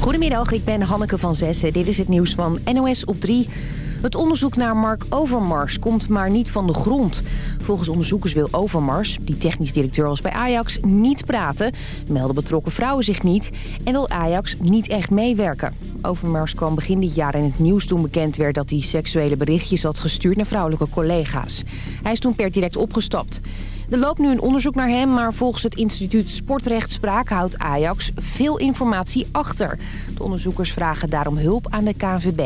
Goedemiddag, ik ben Hanneke van Zessen. Dit is het nieuws van NOS op 3. Het onderzoek naar Mark Overmars komt maar niet van de grond. Volgens onderzoekers wil Overmars, die technisch directeur was bij Ajax, niet praten. Melden betrokken vrouwen zich niet en wil Ajax niet echt meewerken. Overmars kwam begin dit jaar in het nieuws toen bekend werd dat hij seksuele berichtjes had gestuurd naar vrouwelijke collega's. Hij is toen per direct opgestapt. Er loopt nu een onderzoek naar hem, maar volgens het instituut Sportrechtspraak houdt Ajax veel informatie achter. De onderzoekers vragen daarom hulp aan de KNVB.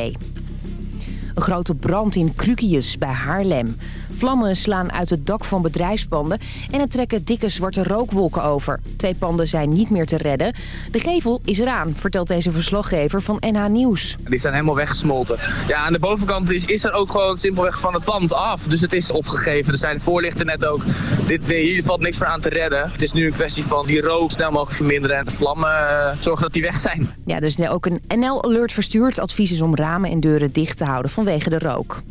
Een grote brand in Krukius bij Haarlem. Vlammen slaan uit het dak van bedrijfspanden en er trekken dikke zwarte rookwolken over. Twee panden zijn niet meer te redden. De gevel is eraan, vertelt deze verslaggever van NH Nieuws. Die zijn helemaal weggesmolten. Ja, aan de bovenkant is, is er ook gewoon simpelweg van het pand af. Dus het is opgegeven. Er zijn voorlichten net ook. Dit, hier valt niks meer aan te redden. Het is nu een kwestie van die rook snel mogelijk verminderen en de vlammen eh, zorgen dat die weg zijn. Ja, dus ook een NL-alert verstuurd. Advies is om ramen en deuren dicht te houden vanwege de rook.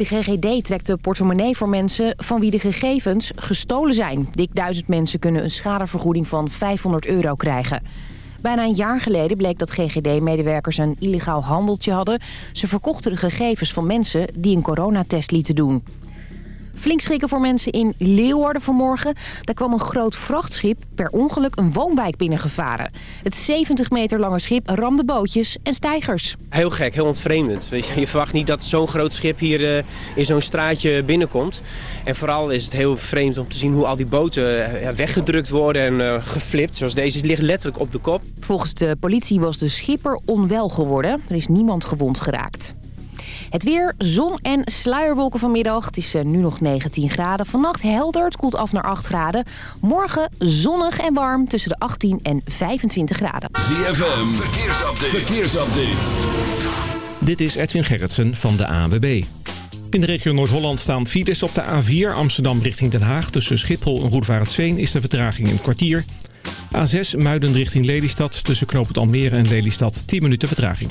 De GGD trekt de portemonnee voor mensen van wie de gegevens gestolen zijn. Dik duizend mensen kunnen een schadevergoeding van 500 euro krijgen. Bijna een jaar geleden bleek dat GGD-medewerkers een illegaal handeltje hadden. Ze verkochten de gegevens van mensen die een coronatest lieten doen. Flink schrikken voor mensen in Leeuwarden vanmorgen. Daar kwam een groot vrachtschip per ongeluk een woonwijk binnengevaren. Het 70 meter lange schip ramde bootjes en stijgers. Heel gek, heel ontvreemdend. Je, verwacht niet dat zo'n groot schip hier eh, in zo'n straatje binnenkomt. En vooral is het heel vreemd om te zien hoe al die boten eh, weggedrukt worden en eh, geflipt. Zoals deze, ligt letterlijk op de kop. Volgens de politie was de schipper onwel geworden. Er is niemand gewond geraakt. Het weer, zon en sluierwolken vanmiddag. Het is eh, nu nog 19 graden. Vannacht helder, het koelt af naar 8 graden. Morgen zonnig en warm tussen de 18 en 25 graden. ZFM, verkeersupdate. verkeersupdate. Dit is Edwin Gerritsen van de AWB. In de regio Noord-Holland staan files op de A4 Amsterdam richting Den Haag. Tussen Schiphol en Roetvarensveen is de vertraging in een kwartier. A6 Muiden richting Lelystad tussen Knoopend Almere en Lelystad 10 minuten vertraging.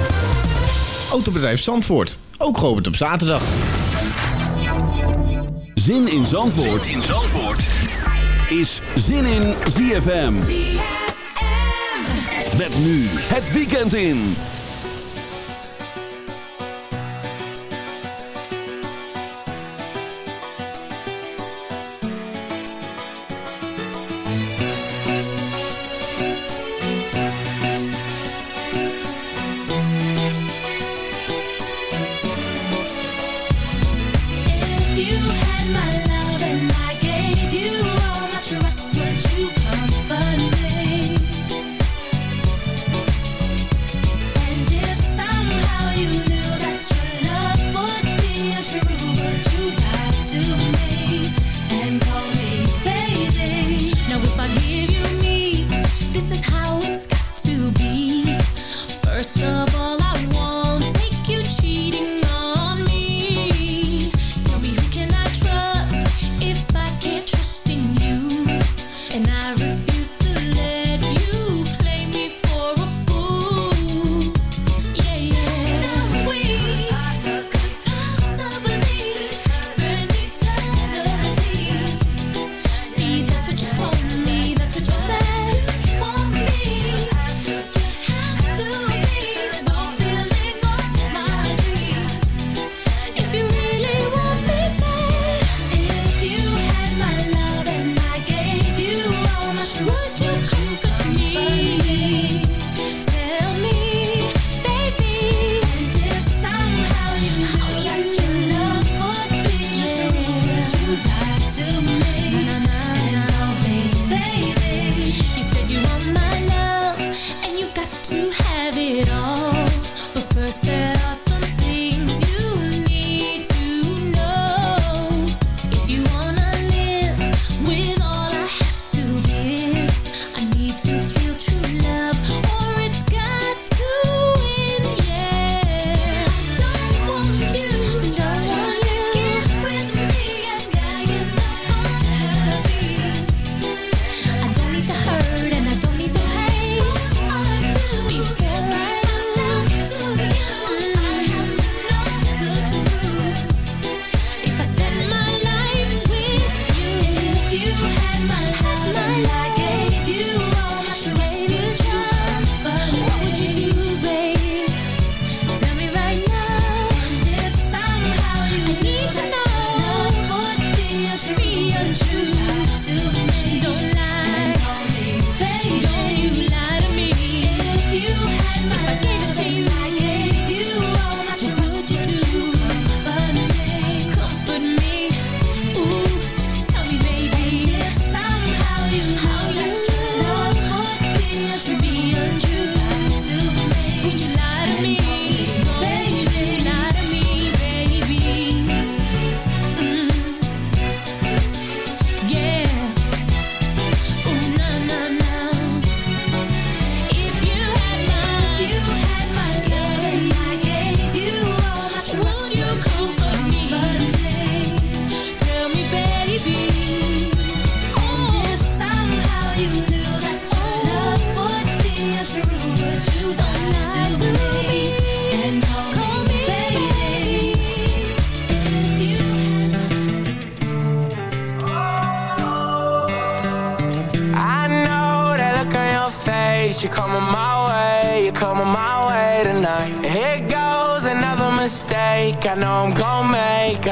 Autobedrijf Zandvoort. Ook geopend op zaterdag. Zin in Zandvoort, is Zin in ZFM. ZFM. Met nu het weekend in.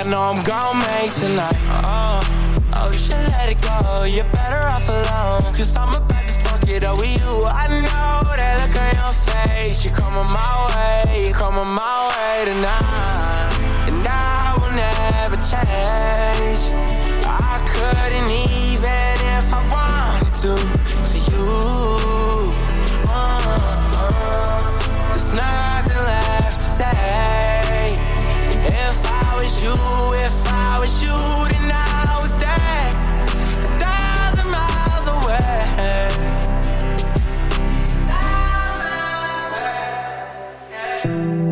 know I'm gon' make tonight. Oh, oh, you should let it go. You're better off alone. Cause I'm about to fuck it up with you. I know that look on your face. You're coming my way. You're coming my way tonight. And I will never change. I couldn't even if I wanted to. you, if I was you, then I was dead. a thousand miles away.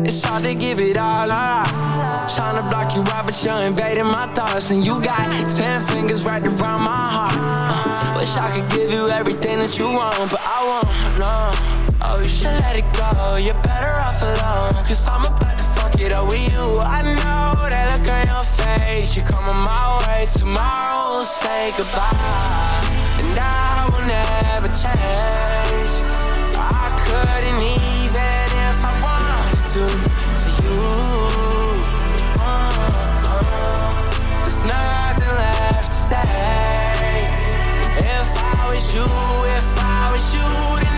It's hard to give it all up. Trying to block you out, but you're invading my thoughts. And you got ten fingers right around my heart. Uh, wish I could give you everything that you want, but I won't, no. Oh, you should let it go. You're better off alone, cause I'm about get up with you. I know that look on your face. You're coming my way tomorrow. We'll say goodbye, and I will never change. I couldn't even if I wanted to for you. Uh, uh, there's nothing left to say. If I was you, if I was you,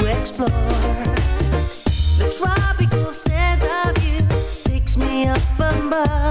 explore the tropical scent of you takes me up above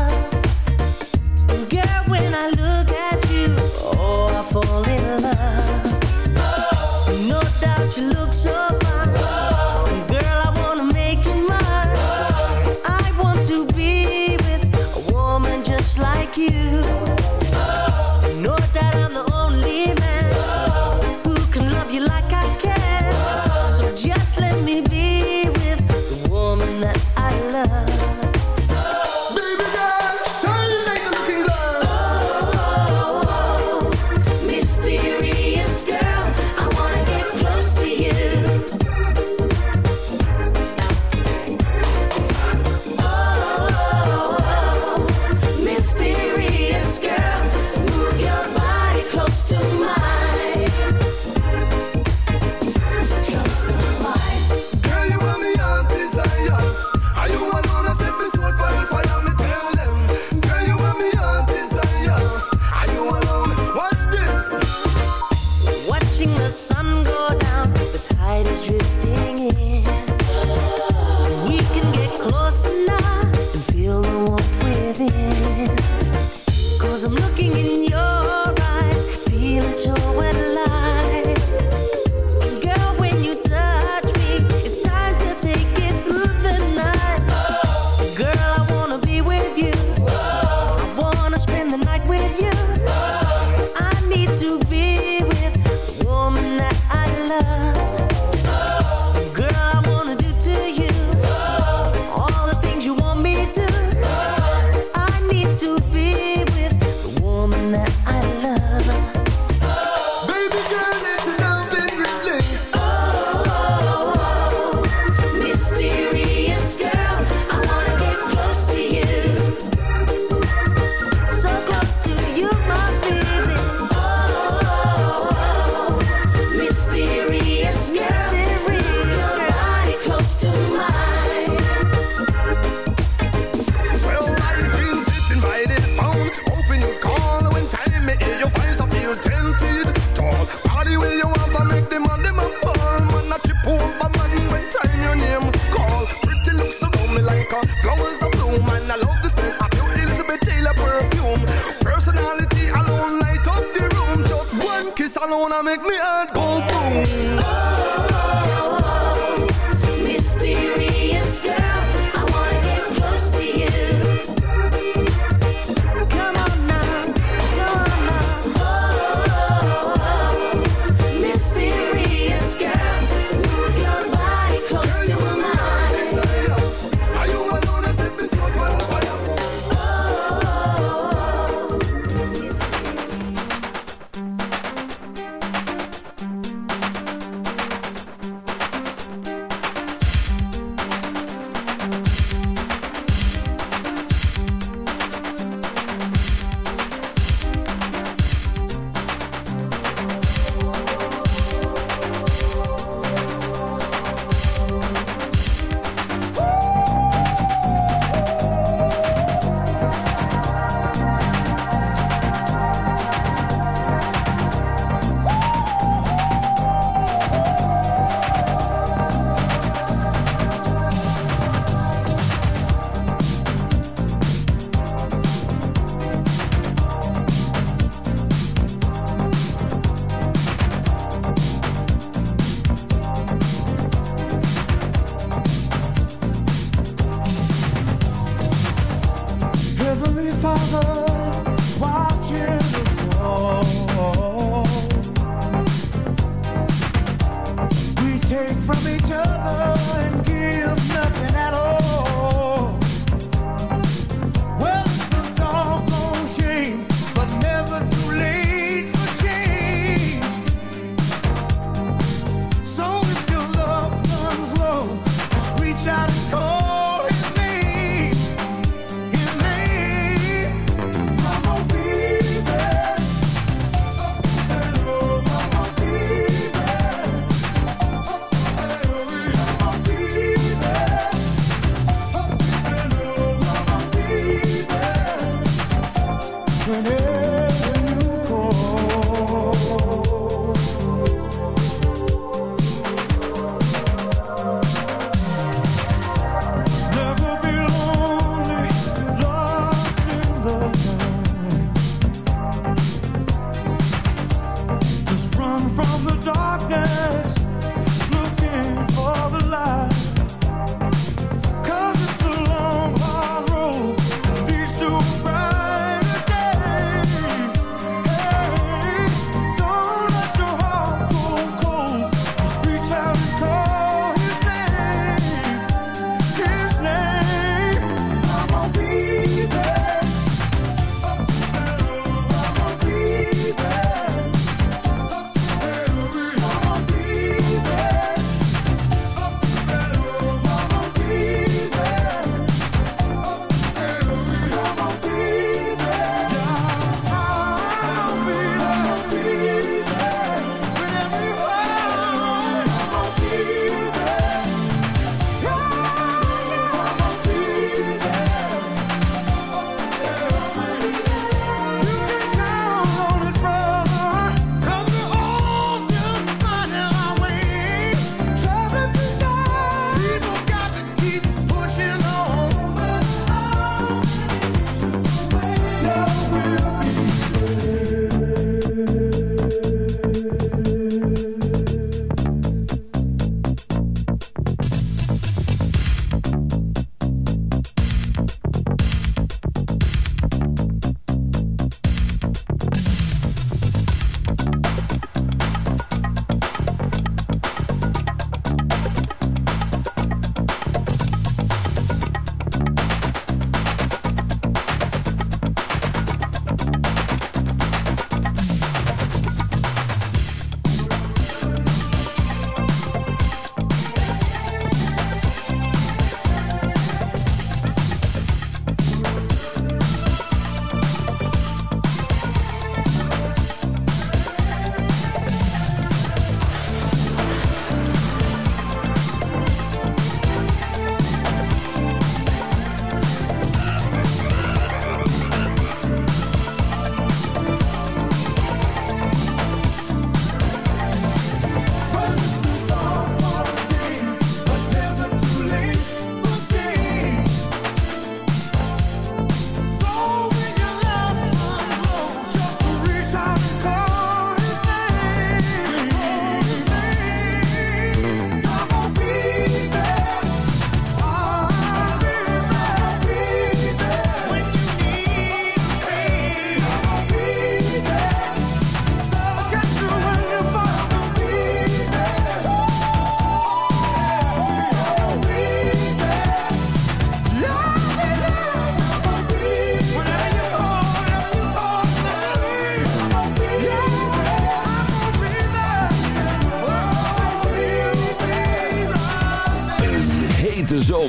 that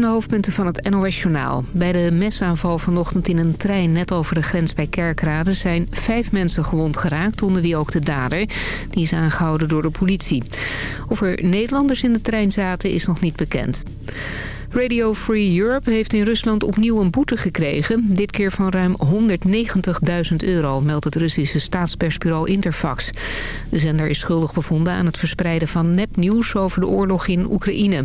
zijn de hoofdpunten van het NOS-journaal. Bij de mesaanval vanochtend in een trein net over de grens bij Kerkrade... zijn vijf mensen gewond geraakt, onder wie ook de dader. Die is aangehouden door de politie. Of er Nederlanders in de trein zaten, is nog niet bekend. Radio Free Europe heeft in Rusland opnieuw een boete gekregen. Dit keer van ruim 190.000 euro, meldt het Russische staatspersbureau Interfax. De zender is schuldig bevonden aan het verspreiden van nepnieuws over de oorlog in Oekraïne.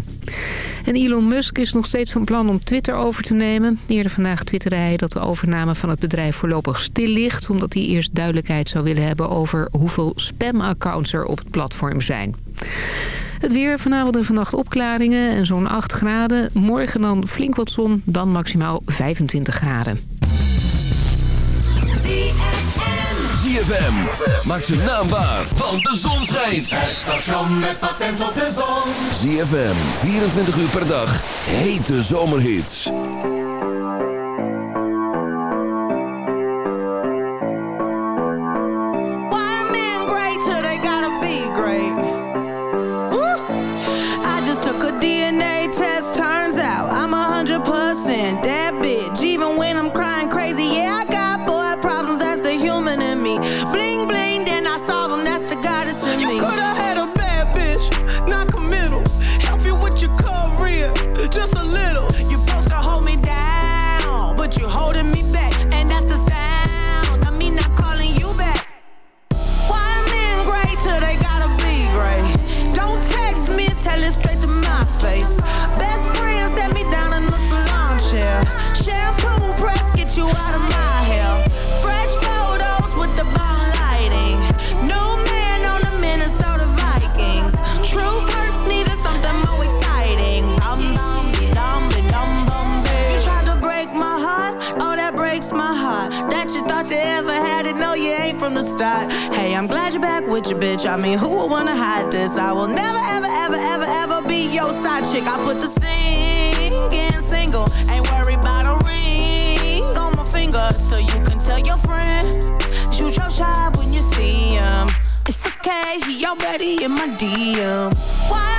En Elon Musk is nog steeds van plan om Twitter over te nemen. Eerder vandaag twitterde hij dat de overname van het bedrijf voorlopig stil ligt... omdat hij eerst duidelijkheid zou willen hebben over hoeveel spamaccounts er op het platform zijn. Het weer vanavond en vannacht opklaringen en zo'n 8 graden. Morgen dan flink wat zon, dan maximaal 25 graden. ZFM, maak ze naambaar, want de zon schijnt. Het station met patent op de zon. ZFM, 24 uur per dag, hete zomerhits. you ever had it. No, you ain't from the start. Hey, I'm glad you're back with your bitch. I mean, who would wanna hide this? I will never, ever, ever, ever, ever be your side chick. I put the singing single. Ain't worried a ring on my finger. So you can tell your friend. Shoot your shot when you see him. It's okay, he already in my DM. Why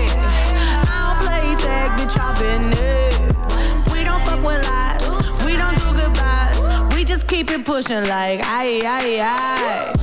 We just keep it pushing like aye, aye, aye.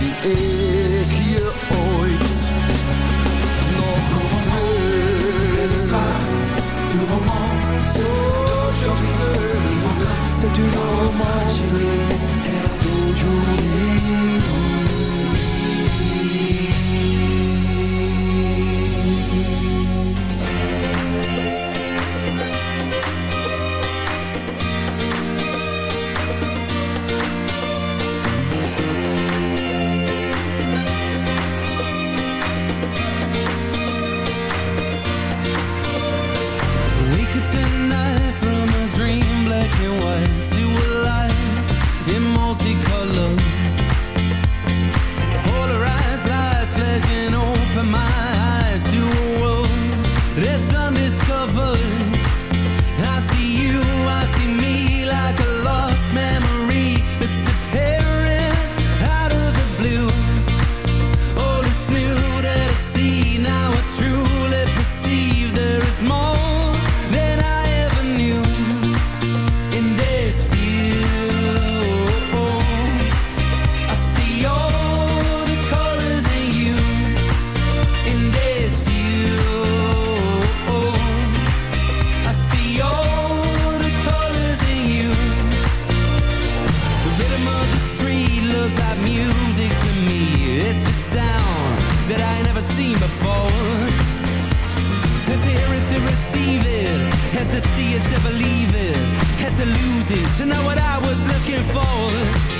zie ik je op. to it, so now what I was looking for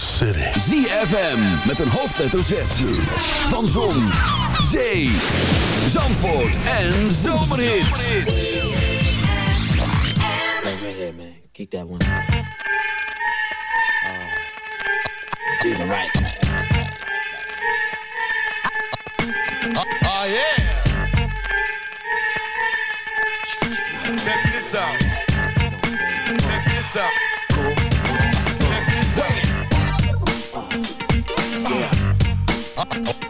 City. ZFM met een hoofdletter Z. Van Zon, Zee, Zandvoort en Zomerhits. Hey, hey, man. Kick that one Uh, do the right thing. Oh, uh, uh, yeah. Check this out. Oh.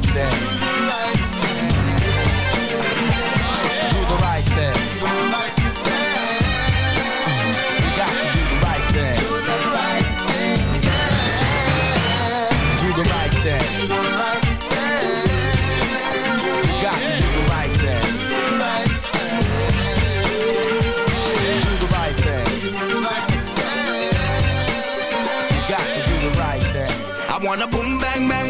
right thing. Do the right thing. do the right thing. Do the right thing. do the right thing. Do the right thing. You got to do the right thing. I wanna